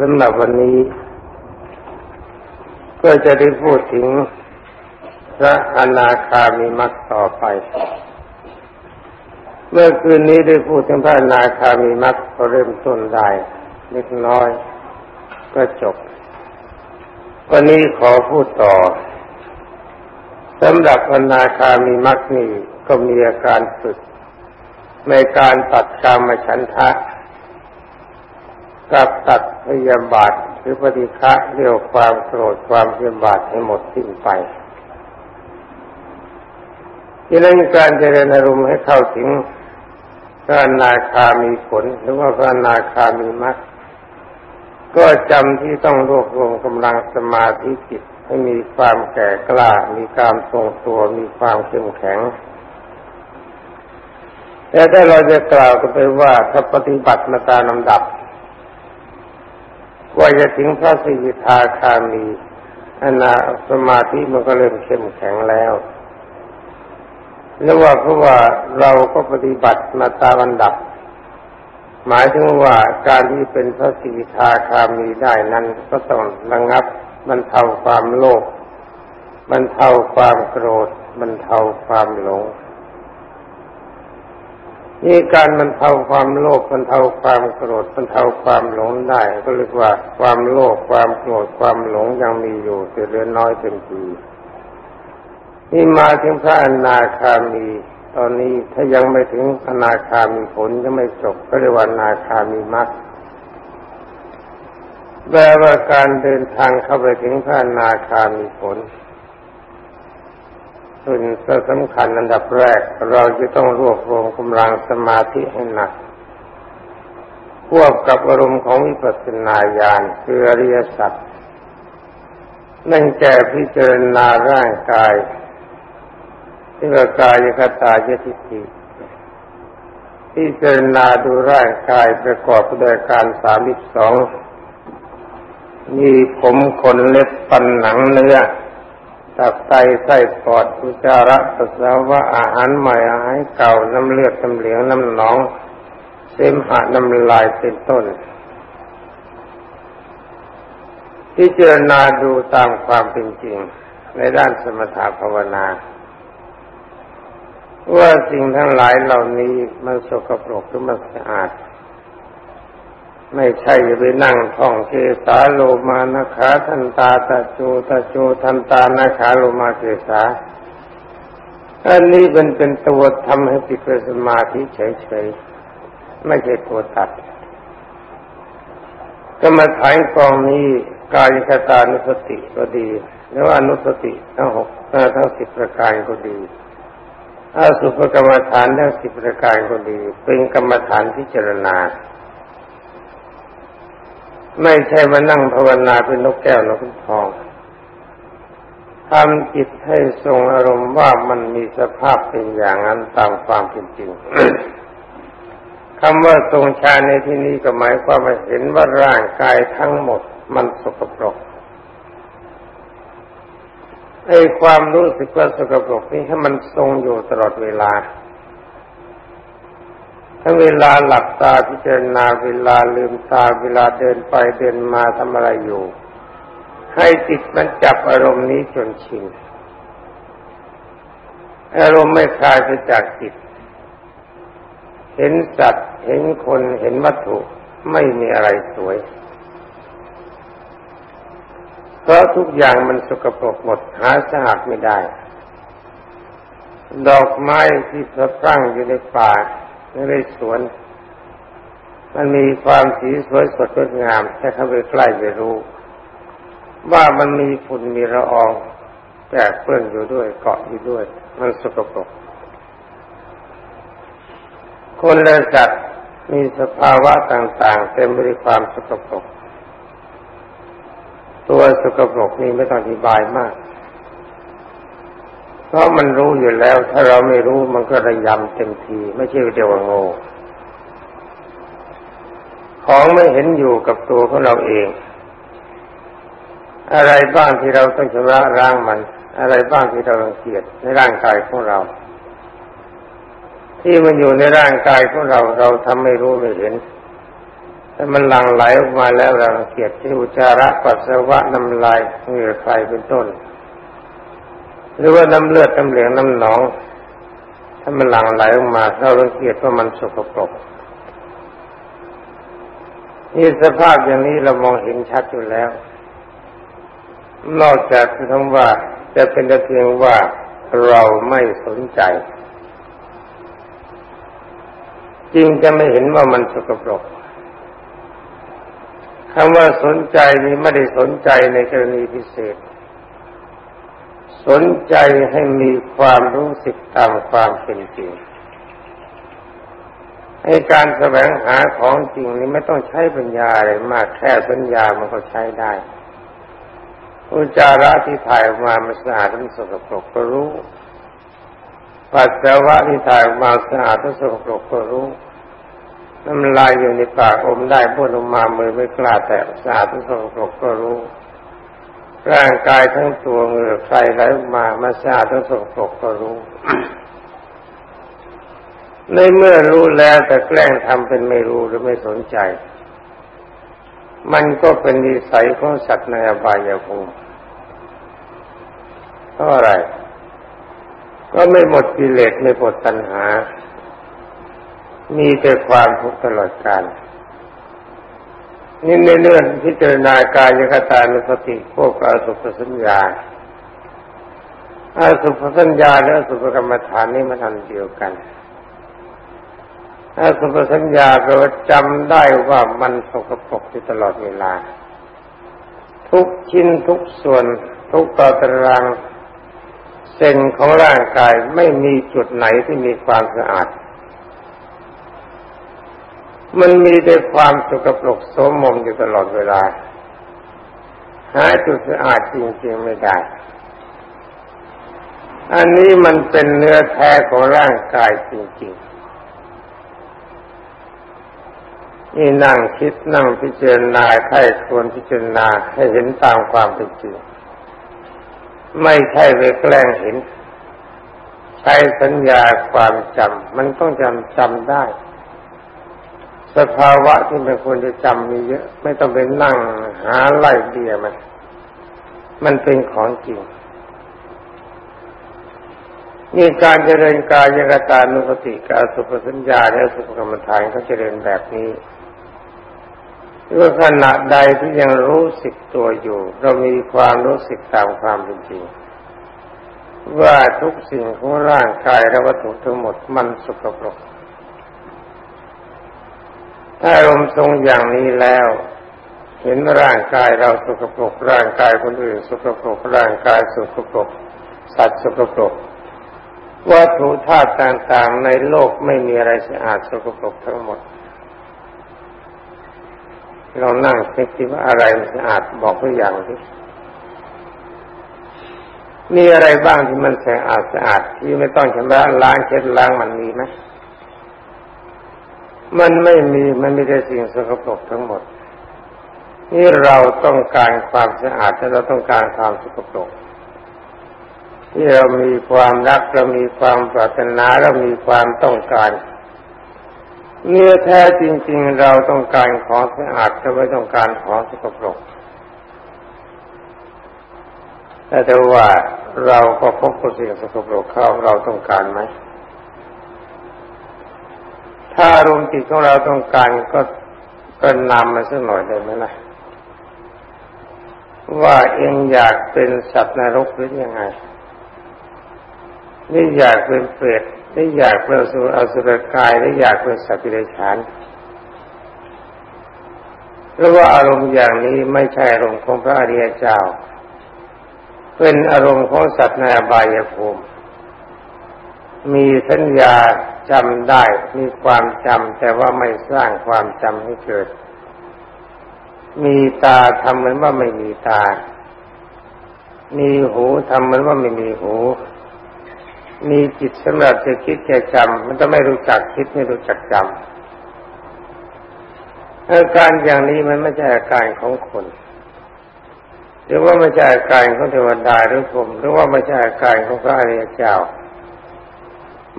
สำหรับวันนี้ ก็จะได้พูดถึงพระอนาคามีมักต่อไป เมื่อคืนนี้ได้พูดถึงพระอนาคามีมักก็เริ่มต้นได้เล็กน้อยก็จบ วันนี้ขอพูดต่อสำหรับอนาคามีมักนี่ก็มีอาการฝึกในการตัดกรรมฉันทะ กับตัดพยาบาทหรือปฏิฆะเรียวความโกรธความพยาบาทให้หมดสิ้นไปที่นั้นการเจริญอารมณ์ให้เข้าถึงพระนาคามีผลหรือว่าพระนาคามีมรรคก็จำที่ต้องรวบรวมกำลังสมาธิจิตให้มีความแก่กล้า มีการทรงตัว มีความเข้มแข็ง แต่ถ้าเราจะกล่าวกันไปว่าถ้าปฏิบัติมาตามลำดับ ว่าจะถึงพระสิทธาคามีอนาสมาธิมันก็เริ่มเข้มแข็งแล้วแล้วว่าเพราะว่าเราก็ปฏิบัติมาตามอันดับ หมายถึงว่าการที่เป็นพระสิทธาคามีได้นั้นก็ต้องระงับมันเทาความโลภมันเทาความโกรธมันเทาความหลง นี่การมันเทาความโลภมันเทาความโกรธมันเทาความหลงได้ ก็เรียกว่าความโลภความโกรธความหลงยังมีอยู่แต่เลือน้อยเต็มทีนี่มาถึงพระอนาคามี ตอนนี้ถ้ายังไม่ถึงอนาคามีผลยังไม่จบก็เรียกว่านาคามีมรรคแปลว่าการเดินทางเข้าไปถึงพระอนาคามีผล ส่วนสำคัญอันดับแรก เราจะต้องรวบรวมกำลังสมาธิให้หนักควบกับอารมณ์ของวิปัสสนาญาณคืออริยสัจนั่นแก่พิจารณาร่างกายที่ว่ากายคตายทิฏฐิพิจารณาดูร่างกายประกอบด้วยการสามิสองมีผมขนเล็บปันหนังเนื้อ ตับไตไส้ปอดอุจาระปัสสาวะอาหารใหม่อาหารเก่าน้ำเลือดน้ำเหลืองน้ำหนอง เสมหะน้ำลายเป็นต้นที่เจรณาดูตามความเป็นจริง ในด้านสมถะภาวนา ว่าสิ่งทั้งหลายเหล่านี้มันสกปรกหรือมันสะอาด ไม่ใช่จะไปนั่งท่องเกสาโลมานาขาทันตาตะโจตะโจทันตานาขาโลมาเกสาอันนี้เป็นเป็นตัวทำให้จิตเป็นสมาธิเฉยๆไม่ใช่ตัวตัดก็มาถ่ายกองนี้กายคตานุสติก็ดีหรือว่านุสติทั้งหกทั้งสิบประการก็ดีอาสุภกรรมฐานทั้งสิบประการก็ดี เป็นกรรมฐานพิจารณา ไม่ใช่มานั่งภาวนาเป็นนกแก้วนกทองทำจิตให้ทรงอารมณ์ว่ามันมีสภาพเป็นอย่างนั้นตามความเป็นจริงคำว่าทรงฌานในที่นี้ก็หมายความว่าเห็นว่าร่างกายทั้งหมดมันสกปรกไอ้ความรู้สึกว่าสกปรกนี้ให้มันทรงอยู่ตลอดเวลา ถ้าเวลาหลับตาพิจารณาเวลาลืมตาเวลาเดินไปเดินมาทำอะไรอยู่ ให้จิตมันจับอารมณ์นี้จนชินอารมณ์ไม่คลายไปจากจิต เห็นสัตว์เห็นคนเห็นวัตถุไม่มีอะไรสวย เพราะทุกอย่างมันสกปรกหมดหาสะอาดไม่ได้ ดอกไม้ที่สะพรั่งอยู่ในป่า ในสวนมันมีความสีสวยสดงดงามแค่เข้าไปใกล้จะรู้ ว่ามันมีฝุ่นมีละอองแปกเปื้อนอยู่ด้วยเกาะอยู่ด้วย มันสกปรกคนและสัตว์มีสภาวะต่าง ๆ เต็มไปด้วยความสกปรกตัวสกปรกนี้ไม่ต้องอธิบายมาก ราะมันรู้อยู่แล้ว ถ้าเราไม่รู้มันก็ระยำเต็มที ไม่ใช่เดียวว่าโง่ของไม่เห็นอยู่กับตัวของเราเอง อะไรบ้างที่เราต้องชำระร่างมัน อะไรบ้างที่เรารังเกียจในร่างกายของเรา ที่มันอยู่ในร่างกายของเรา เราทำไม่รู้ไม่เห็นแต่มันหลั่งไหลออกมาแล้วเราเกียดที่อุจจาระปัสสาวะน้ำลายเหงื่อใครเป็นต้น หรือว่าน้ำเลือดน้ำเหลืองน้ำหนอง ถ้ามันหลั่งไหลออกมาเราสังเกตว่ามันสกปรกนี่สภาพอย่างนี้เรามองเห็นชัดอยู่แล้ว นอกจากคำว่าจะเป็นแต่เพียงว่าเราไม่สนใจจริงจะไม่เห็นว่ามันสกปรกคำว่าสนใจนี้ไม่ได้สนใจในกรณีพิเศษ สนใจให้มีความรู้สึกตามความเป็นจริงให้การแสวงหาของจริงนี้ไม่ต้องใช้ปัญญาอะไรมากแค่สัญญามันก็ใช้ได้ อุจาระที่ถ่ายออกมามันสะอาดมันสกปรกก็รู้ปัสสาวะที่ถ่ายออกมาสะอาดมันสกปรกก็รู้น้ำลายอยู่ในปากอมได้พ่นออกมามือไม่กล้าแตะสะอาดทั้งสกปรกก็รู้ ร่างกายทั้งตัวเหงื่อใครไหลมามาสะอาดทั้งสกปรกก็รู้ ในเมื่อรู้แล้วแต่แกล้งทำเป็นไม่รู้หรือไม่สนใจ มันก็เป็นนิสัยของสัตว์ในอบายภูมิเพราะอะไร ก็ไม่หมดกิเลสไม่หมดตัณหา มีแต่ความทุกข์ตลอดกาล นี่ในเรื่องพิจารณากายคตานุสติพวกอาสุภสัญญาอาสุภสัญญาและสุภกรรมฐานนี่มันอันเดียวกันอาสุภสัญญาแปลว่าจำได้ว่ามันสกปรกอยู่ตลอดเวลา ทุกชิ้นทุกส่วน ทุกต่อตารางเส้นของร่างกายไม่มีจุดไหนที่มีความสะอาด มันมีแต่ความสกปรกโสมมอยู่ตลอดเวลา หาจุดสะอาดจริงๆไม่ได้ อันนี้มันเป็นเนื้อแท้ของร่างกายจริงๆ นี่นั่งคิดนั่งพิจารณาใครควรพิจารณาให้เห็นตามความเป็นจริง ไม่ใช่ไปแกล้งเห็น ใช้สัญญาความจำมันต้องจำจำได้ สภาวะที่มันควรจะจำมีเยอะ ไม่ต้องไปนั่งหาไล่เบียมัน มันเป็นของจริงนี่การเจริญกายกตานุปติกาสุภสัญญาและสุภกรรมฐานเขาเจริญแบบนี้เมื่อขณะใดที่ยังรู้สึกตัวอยู่ เรามีความรู้สึกตามความเป็นจริง ว่าทุกสิ่งของร่างกายและวัตถุทั้งหมดมันสกปรก ถ้าอารมณ์ทรงอย่างนี้แล้ว เห็นร่างกายเราสกปรกร่างกายคนอื่นสกปรกร่างกายสกปรกสัตว์สกปรกวัตถุธาตุต่างๆในโลกไม่มีอะไรสะอาดสกปรกทั้งหมด เรานั่งคิดว่าอะไรสะอาดบอกตัวอย่างที่มีอะไรบ้างที่มันสะอาดสะอาดที่ไม่ต้องชำระล้างเช็ดล้างมันมีไหม มันไม่มีมันมีแต่สิ่งสกปรกทั้งหมด นี่เราต้องการความสะอาดแต่เราต้องการความสกปรกที่เรามีความรักเรามีความปรารถนาเรามีความต้องการเนื้อแท้จริง ๆ เราต้องการของสะอาดแต่ไม่ต้องการของสกปรกแต่ว่าเราก็พบกับสิ่งสกปรกเข้าเราต้องการไหมถ้าอารมณ์จิตของเราต้องการก็ก็นำมาสักหน่อยได้ไหมล่ะว่าเองอยากเป็นสัตว์นรกหรือยังไงนี่อยากเป็นเปรตนี่อยากเป็นสุอสุรกายนี่อยากเป็นสัตว์ปิเดชานเพราะว่าอารมณ์อย่างนี้ไม่ใช่อารมณ์ของพระอริยเจ้า เป็นอารมณ์ของสัตว์ในอบายภูมิ มีสัญญา จำได้มีความจำแต่ว่าไม่สร้างความจำให้เกิด มีตาทำเหมือนว่าไม่มีตา มีหูทำเหมือนว่าไม่มีหู มีจิตสำหรับจะคิดจะจำมันจะไม่รู้จักคิดไม่รู้จักจำอาการอย่างนี้มันไม่ใช่อาการของคนหรือว่าไม่ใช่อาการของเทวดาหรือผมหรือว่าไม่ใช่อาการของพระอริยเจ้า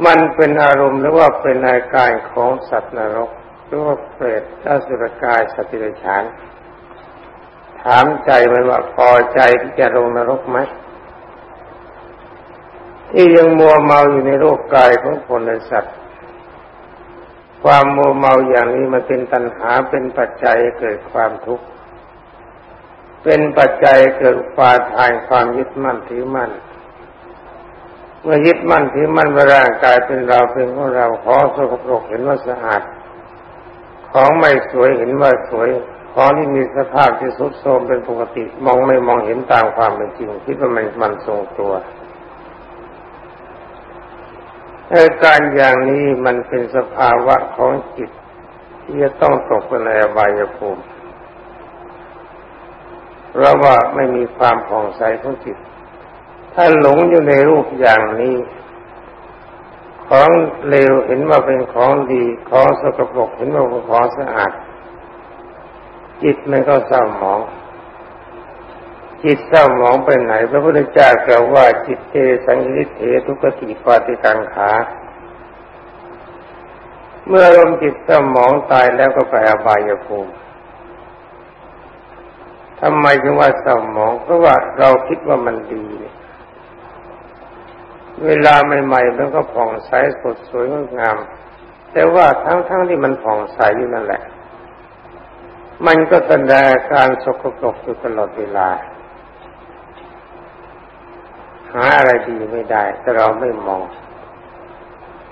มันเป็นอารมณ์หรือว่าเป็นอาการของสัตว์นรกหรือว่าเปรตอสุรกายสติรฉาน ถามใจมันว่าพอใจที่จะลงนรกไหมที่ยังมัวเมาอยู่ในโลกกายของคนและสัตว์ ความมัวเมาอย่างนี้มันเป็นตัณหาเป็นปัจจัยเกิดความทุกข์ เป็นปัจจัยเกิดฟาทายความยึดมั่นถือมั่น เมื่อยึดมั่นถือมั่นว่าร่างกายเป็นเราเป็นของเราขอสกปรกเห็นว่าสะอาด ของไม่สวยเห็นว่าสวย ของที่มีสภาพที่สุดโทรมเป็นปกติ มองไม่มองเห็นตามความเป็นจริงคิดว่ามันมันทรงตัวอาการอย่างนี้มันเป็นสภาวะของจิต ที่จะต้องตกไปในอบายภูมิเพราะว่าไม่มีความผ่องใสของจิต ถ้าหลงอยู่ในรูปอย่างนี้ ของเลวเห็นว่าเป็นของดีของสกปรกเห็นว่าเป็นของสะอาด จิตมันก็เศร้าหมองจิตเศร้าหมองไปไหน พระพุทธเจ้ากล่าวว่าจิตเทสังยิเททุกติปาติกังขา เมื่อลมจิตเศร้าหมองตายแล้วก็ไปอบายภูมิทำไมถึงว่าเศร้าหมองเพราะว่าเราคิดว่ามันดีเเวลาใหม่ๆมันก็ผ่องใสสดสวยงดงาม แต่ว่าทั้งๆทที่มันผ่องใสอยู่นั่นแหละ มันก็แสดงการสกปรกอยู่ตลอดเวลา หาอะไรดีไม่ได้ แต่เราไม่มอง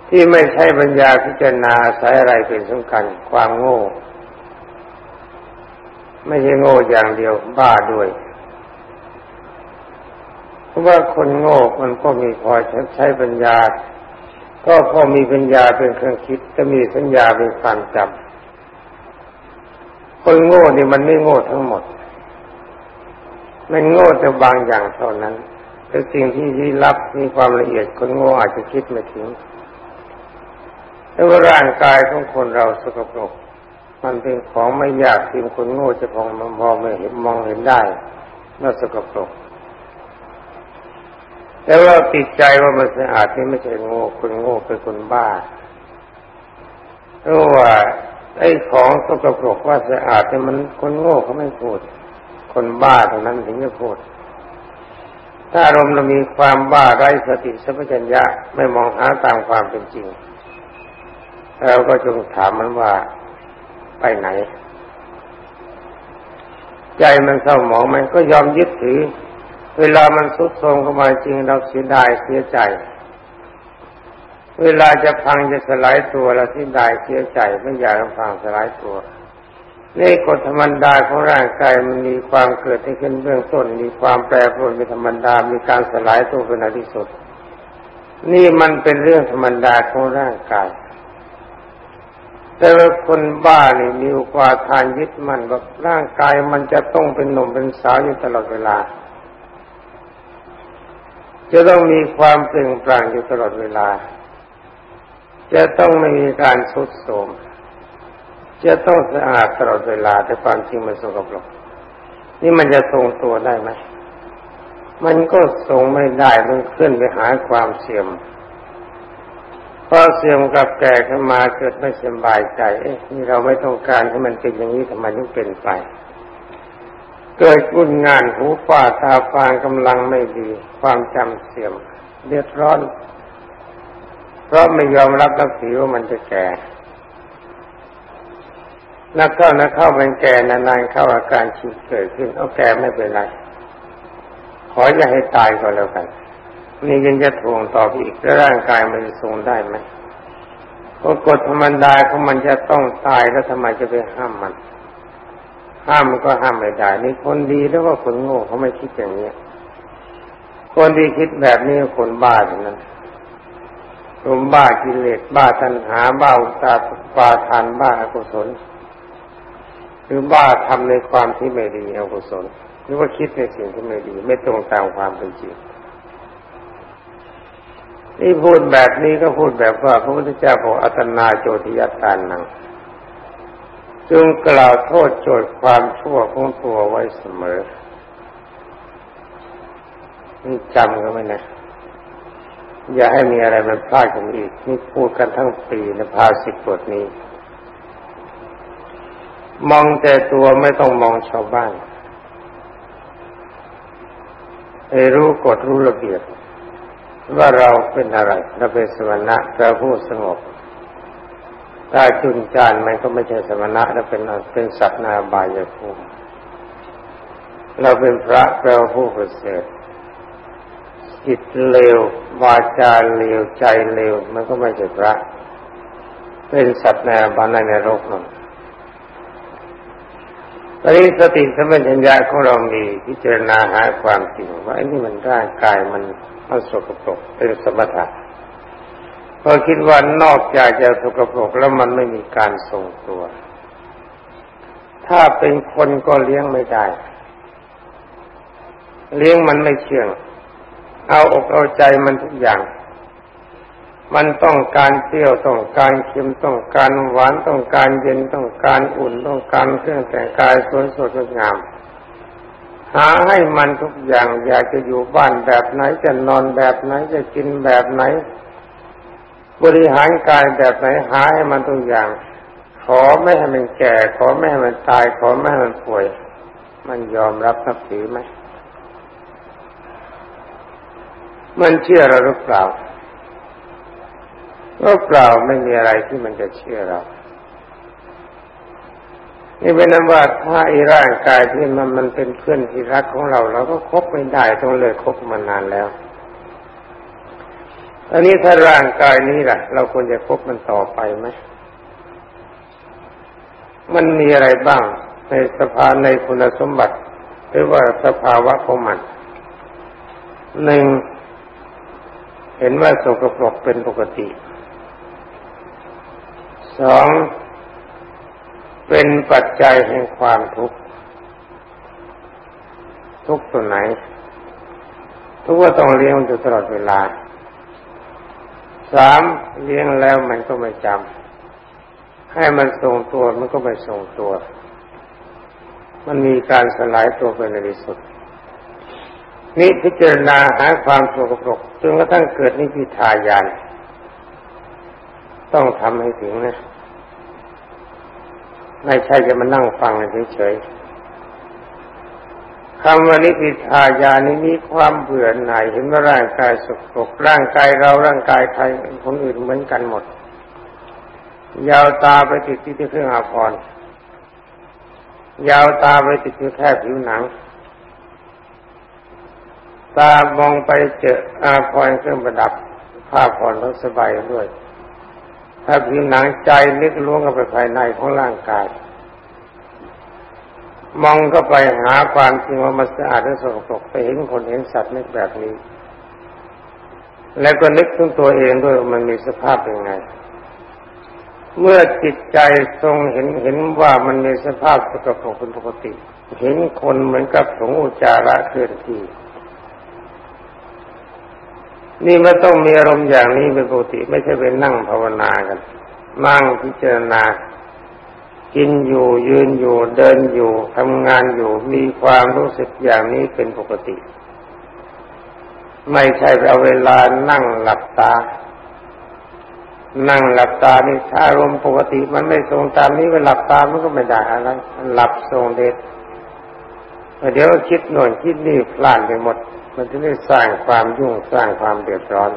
ที่ไม่ใช่ปัญญาพิจารณาสายอะไรเป็นสำคัญความโง่ ไม่ใช่โง่อย่างเดียวบ้าด้วย เพราะว่าคนโง่มันก็มีพอใช้ปัญญา ก็พอมีปัญญาเป็นเครื่องคิดก็มีสัญญาเป็นความจำคนโง่นี่มันไม่โง่ทั้งหมด มันโง่แต่บางอย่างเท่านั้นแต่สิ่งที่ที่ลับมีความละเอียดคนโง่อาจจะคิดไม่ถึงแต่ว่าร่างกายของคนเราสกปรก มันเป็นของไม่ยากที่คนโง่จะพองมันมองไม่เห็นมองเห็นได้เมื่อสกปรก แต่ว่าติดใจว่ามันสะอาดนี่ไม่ใช่โง่คนโง่เป็นคนบ้าเพราะว่าไอ้ของสกปรกว่าสะอาดเนี่มันคนโง่เขาไม่พูด คนบ้าเท่านั้นถึงจะพูด ถ้าอารมณ์เรามีความบ้าไร้สติสัมปชัญญะไม่มองหาตามความเป็นจริงเราก็จงถามมันว่าไปไหน ใจมันเศร้าหมองมันก็ยอมยึดถือ เวลามันสุดโทรมเข้ามาจริงเราเสียดายเสียใจ เวลาจะพังจะสลายตัวเราเสียดายเสียใจไม่อยากพังสลายตัวนี่กฎธรรมดาของร่างกายมันมีความเกิดขึ้นเบื้องต้น มีความแปรปรวนเป็นธรรมดา มีการสลายตัวเป็นอที่สุด นี่มันเป็นเรื่องธรรมดาของร่างกาย แต่ว่าคนบ้านี่มีความทานยึดมันว่าร่างกายมันจะต้องเป็นหนุ่มเป็นสาวอยู่ตลอดเวลา จะต้องมีความเปล่งปลั่งอยู่ตลอดเวลา จะต้องไม่มีการสุดโทรมจะต้องสะอาดตลอดเวลาแต่ความจริงมันสกปรกนี่มันจะทรงตัวได้ไหมมันก็ทรงไม่ได้มันขึ้นไปหาความเสื่อมพอเสื่อมกับแก่ขึ้นมาเกิดไม่สบายใจเอ๊ะนี่เราไม่ต้องการให้มันเป็นอย่างนี้ทำไมถึงเป็นไป เกิดกุนงานหูฝ้าตาฟางกำลังไม่ดี ความจำเสื่อมเดือดร้อน เพราะไม่ยอมรับรับผิวว่ามันจะแก่ นักเข้านักเข้าเป็นแก่นานๆเข้าอาการชิดเกิดขึ้น เอาแก่ไม่เป็นไร ขออย่าให้ตายก็แล้วกันนี่ยังจะทวงต่ออีกร่างกายมันทรงได้ไหมกฎธรรมดาของมันจะต้องตายแล้วทำไมจะไปห้ามมัน ห้ามมันก็ห้ามไม่ได้นี่คนดีแล้วก็คนโง่เขาไม่คิดอย่างนี้คนที่คิดแบบนี้คนบ้าเท่านั้นคนบ้ากิเลสบ้าตัณหาบ้าอุตาปาทานบ้าอกุศลคือบ้าทำในความที่ไม่ดีอกุศลหรือว่าคิดในสิ่งที่ไม่ดี ไม่ตรงตามความเป็นจริงนี่พูดแบบนี้ก็พูดแบบว่าพระพุทธเจ้าบอกอัตนาโจทิยตานัง จึงกล่าวโทษโจทย์ความชั่วของตัวไว้เสมอนี่จำกันไว้นะ อย่าให้มีอะไรมันพลาดกันอีก นี่พูดกันทั้งปีในภาสิบทนี้ มองแต่ตัวไม่ต้องมองชาวบ้านให้รู้กฎรู้ระเบียบว่าเราเป็นอะไรเราเป็นสมณะเราผู้สงบ ถ้าจุนจานมันก็ไม่ใช่สมณะแล้วเป็นเป็นสัตว์นาบายภูมิเราเป็นพระแปลว่าผู้ประเสริฐจิตเลววาจาเลวใจเลวมันก็ไม่ใช่พระ เป็นสัตว์ในบานในโลกนั่นตอนนี้สติสมัญญาของเรามีพิจารณาหาความจริงว่าไอ้นี่มันร่างกายมันมันสกปรกเป็นสมถะ พอคิดว่านอกจากจะสกปรกแล้วมันไม่มีการทรงตัว ถ้าเป็นคนก็เลี้ยงไม่ได้ เลี้ยงมันไม่เชื่อง เอาอกเอาใจมันทุกอย่าง มันต้องการเปรี้ยวต้องการเค็มต้องการหวานต้องการเย็นต้องการอุ่นต้องการเครื่องแต่งกายสวยสดงามหาให้มันทุกอย่างอยากจะอยู่บ้านแบบไหนจะนอนแบบไหนจะกินแบบไหน บริหารกายแบบไหนหาให้มันทุกอย่าง ขอไม่ให้มันแก่ ขอไม่ให้มันตาย ขอไม่ให้มันป่วย มันยอมรับนับถือไหมมันเชื่อเราหรือเปล่าก็เปล่าไม่มีอะไรที่มันจะเชื่อเรา นี่เป็นนั้นว่าถ้าอ้ร่างกายที่มันมันเป็นเพื่อนที่รักของเรา เราก็คบไม่ได้ต้องเลยคบมานานแล้ว อันนี้ถ้าร่างกายนี้ล่ะ เราควรจะพบมันต่อไปไหมมันมีอะไรบ้าง ในสภาในคุณสมบัติ หรือว่าสภาวะของมันหนึ่งเห็นว่าสกปรกเป็นปกติสองเป็นปัจจัยแห่งความทุกข์ทุกตัวไหน ทุกว่าต้องเลี้ยงอยู่ตลอดเวลา สามเลี้ยงแล้วมันก็ไม่จำให้มันทรงตัวมันก็ไม่ทรงตัว มันมีการสลายตัวไปในที่สุดนี่พิจารณาหาความสกปรกจนกระทั่งเกิดนิพิทายานต้องทำให้ถึงนะไม่ใช่จะมานั่งฟังเฉยๆ คำว่านิพิทายานี้มีความเบื่อหน่ายเห็นว่าร่างกายสกปรกร่างกายเราร่างกายใครคนอื่นเหมือนกันหมด ยาวตาไปติดที่เครื่องอาภรณ์ยาวตาไปติดที่แค่ผิวหนัง ตามองไปเจออาภรณ์เครื่องประดับผ้าผ่อนรถสบายด้วย ถ้าผิวหนังใจลึกล้วงเข้าไปภายในของร่างกาย มองก็ไปหาความจริงว่ามันสะอาดและสกปรกไปเห็นคนเห็นสัตว์นึกแบบนี้ แล้วก็นึกถึงตัวเองด้วยมันมีสภาพเป็นไง เมื่อจิตใจทรงเห็นเห็นว่ามันมีสภาพสกปรกเป็นปกติ เห็นคนเหมือนกับสงอุจาระเคลื่อนที่นี่ไมันต้องมีอารมณ์อย่างนี้เป็นปกติ ไม่ใช่ไปนั่งภาวนากันนั่งพิจารณา กินอยู่ยืนอยู่เดินอยู่ทำงานอยู่มีความรู้สึกอย่างนี้เป็นปกติ ไม่ใช่เอาเวลานั่งหลับตา นั่งหลับตานี่ถ้าอารมณ์ปกติมันไม่ทรงตามนี้เวลาหลับตามันก็ไม่ได้อะไรหลับทรงเด็ดเดี๋ยวคิดหน่อยคิดนี่พลาดไปหมด มันจะได้สร้างความยุ่งสร้างความเดือดร้อน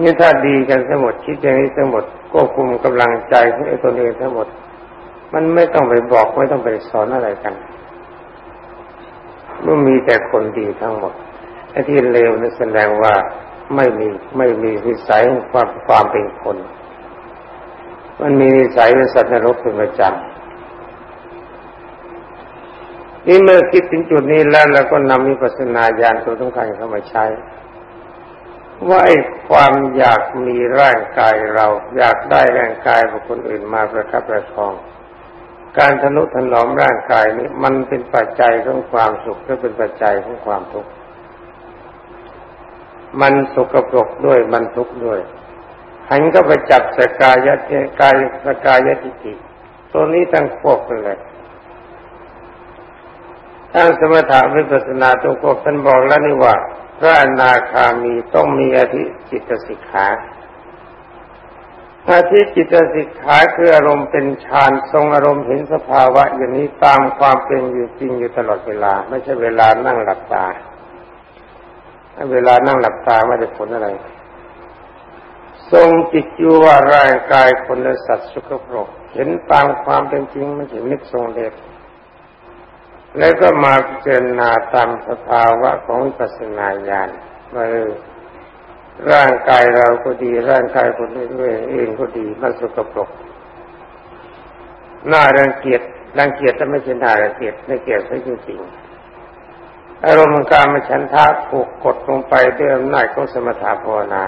นี่ถ้าดีกันทั้งหมดคิดอย่างนี้ทั้งหมด ควบคุมกำลังใจของไอ้ตนเองทั้งหมด มันไม่ต้องไปบอกไม่ต้องไปสอนอะไรกันมื่อมีแต่คนดีทั้งหมดไอ้ที่เลวนี่แสดงว่าไม่มีไม่มีวิสัยความความเป็นคน มันมีวิสัยเป็นสัตว์นรกเป็นประจำนี่เมื่อคิดถึงจุดนี้แล้วเราก็นำวิปัสสนาญาณตัวสำคัญเข้ามาใช้ ว่าไอ้ความอยากมีร่างกายเรา อยากได้ร่างกายของคนอื่นมาประคับประคอง การทนุถนอมร่างกายนี้มันเป็นปัจจัยของความสุขและเป็นปัจจัยของความทุกข์มันสุกปรกด้วยมันทุกข์ด้วยหันก็ไปจับสกายะกายสกายะทิฏฐิตัวนี้ทั้งพวกกันเลยทั้งสมถะวิปัสสนาตัวพวกท่านบอกแล้วนี่ว่า พระอนาคามีต้องมีอธิจิตสิกขาอาทิจิตสิกขาคืออารมณ์เป็นฌานทรงอารมณ์เห็นสภาวะ อย่างนี้ตามความเป็นอยู่จริงอยู่ตลอดเวลา ไม่ใช่เวลานั่งหลับตาเวลานั่งหลับตาไม่ได้ผลอะไร ทรงจิตอยู่ว่าร่างกายคนและสัตว์สุขภพเห็นตามความเป็นจริงไม่ใช่นึกทรงเด็ แล้วก็มาเจรณาตามสภาวะของปัสนาญาณว่าร่างกายเราก็ดีร่างกายคนอื่นเองก็ดีมันสกปรกน่ารังเกียจรังเกียจแต่ไม่ใช่น่ารังเกียจไม่เกียจซะจริงๆอารมณ์การมฉันทะถูกกดลงไปด้วยอำนาจของสมถะภาวนา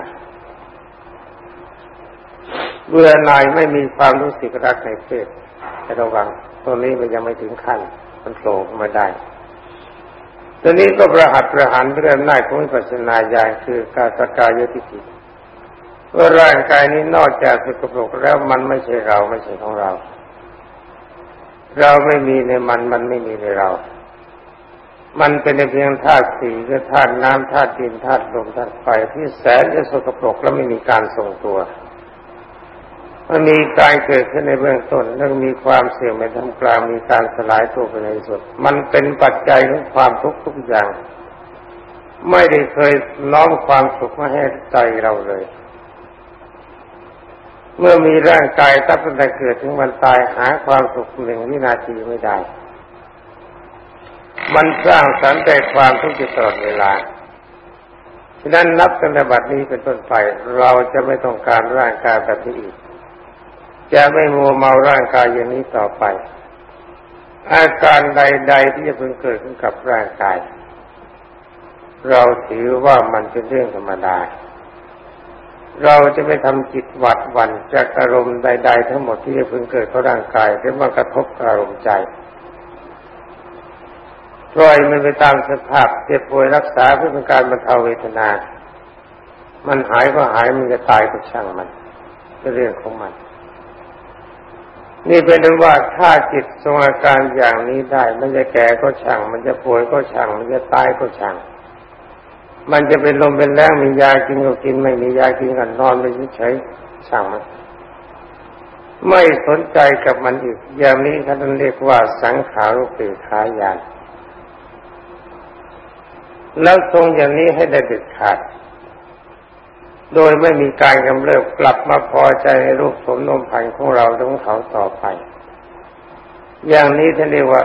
เบื่อหน่ายไม่มีความรู้สึกรักในเพศแต่ระวังตรงนี้มันยังไม่ถึงขั้น มันโผล่มาได้ตอนนี้ก็ประหัตประหารเรื่องหน้าของปัสนาญาณคือกาสกายทิฏฐิว่าร่างกายนี้นอกจากสกปรกแล้วมันไม่ใช่เราไม่ใช่ของเรา เราไม่มีในมันมันไม่มีในเรา มันเป็นเพียงธาตุสีธาตุน้ำธาตุดินธาตุลมธาตุไฟที่แสนจะสกปรกและไม่มีการทรงตัว มันมีการเกิดขึ้นในเบื้องต้นแล้วมีความเสื่อมในทางกลางมีการสลายตัวไปในสุด มันเป็นปัจจัยของความทุกข์ทุกอย่าง ไม่ได้เคยน้อมความสุขมาให้ใจเราเลย เมื่อมีร่างกายตั้งแต่เกิดถึงวันตายหาความสุขหนึ่งวินาทีไม่ได้ มันสร้างสรรค์แต่ความทุกข์ตลอดเวลาฉะนั้นนับตั้งแต่บัดนี้เป็นต้นไปเราจะไม่ต้องการร่างกายแบบนี้อีก จะไม่มัวเมาร่างกายอย่างนี้ต่อไป อาการใด ๆ ที่จะเพิ่งเกิดขึ้นกับร่างกาย เราถือว่ามันเป็นเรื่องธรรมดา เราจะไม่ทำจิตหวัดวันจากอารมณ์ใด ๆ ทั้งหมดที่จะเพิ่งเกิดกับร่างกายที่มากระทบอารมณ์ใจปล่อยมันไปตามสภาพเจ็บป่วยรักษาเพื่อเป็นการบรรเทาเวทนา มันหายก็หายมันจะตายก็ช่างมันเป็นเรื่องของมัน นี่เป็นว่าถ้าจิตทรงอาการอย่างนี้ได้ มันจะแก่ก็ช่าง มันจะป่วยก็ช่าง มันจะตายก็ช่าง มันจะเป็นลมเป็นแรงมียากินก็กิน ไม่มียากินกันนอนไปเฉยช่างมันไม่สนใจกับมันอีก อย่างนี้ท่านเรียกว่าสังขารุปิขายานแล้วทรงอย่างนี้ให้ได้เด็ดขาด โดยไม่มีการกำเริบกลับมาพอใจในรูปสมนมพันธ์ของเราของเขาต่อไป อย่างนี้ท่านเรียกว่า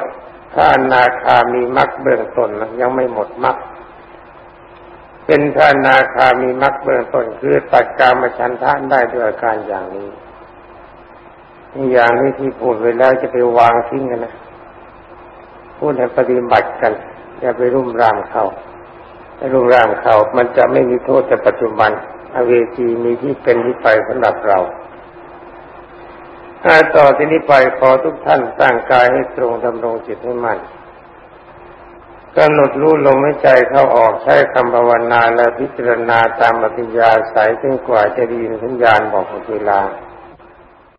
ถ้านาคามีมรรคเบื้องต้นยังไม่หมดมรรคเป็นท่านาคามีมรรคเบื้องต้นคือตัดการมาชันทานได้ด้วยอาการอย่างนี้นี่อย่างนี้ที่พูดไปแล้วจะไปวางทิ้งกันนะพูดให้ปฏิบัติกันอย่าไปรุ่มรามเขารุ่มรามเขามันจะไม่มีโทษแต่ปัจจุบัน อเวจีมีที่เป็นที่ไปสำหรับเราถ้าต่อที่นี้ไปขอทุกท่านตั้งกายให้ตรงดำรงจิตให้มั่นกำหนดรู้ลมหายใจเข้าออกใช้คำภาวนาและพิจารณาตามปฏิยาสายจนกว่าจะดีสัญญาณบอกเวลา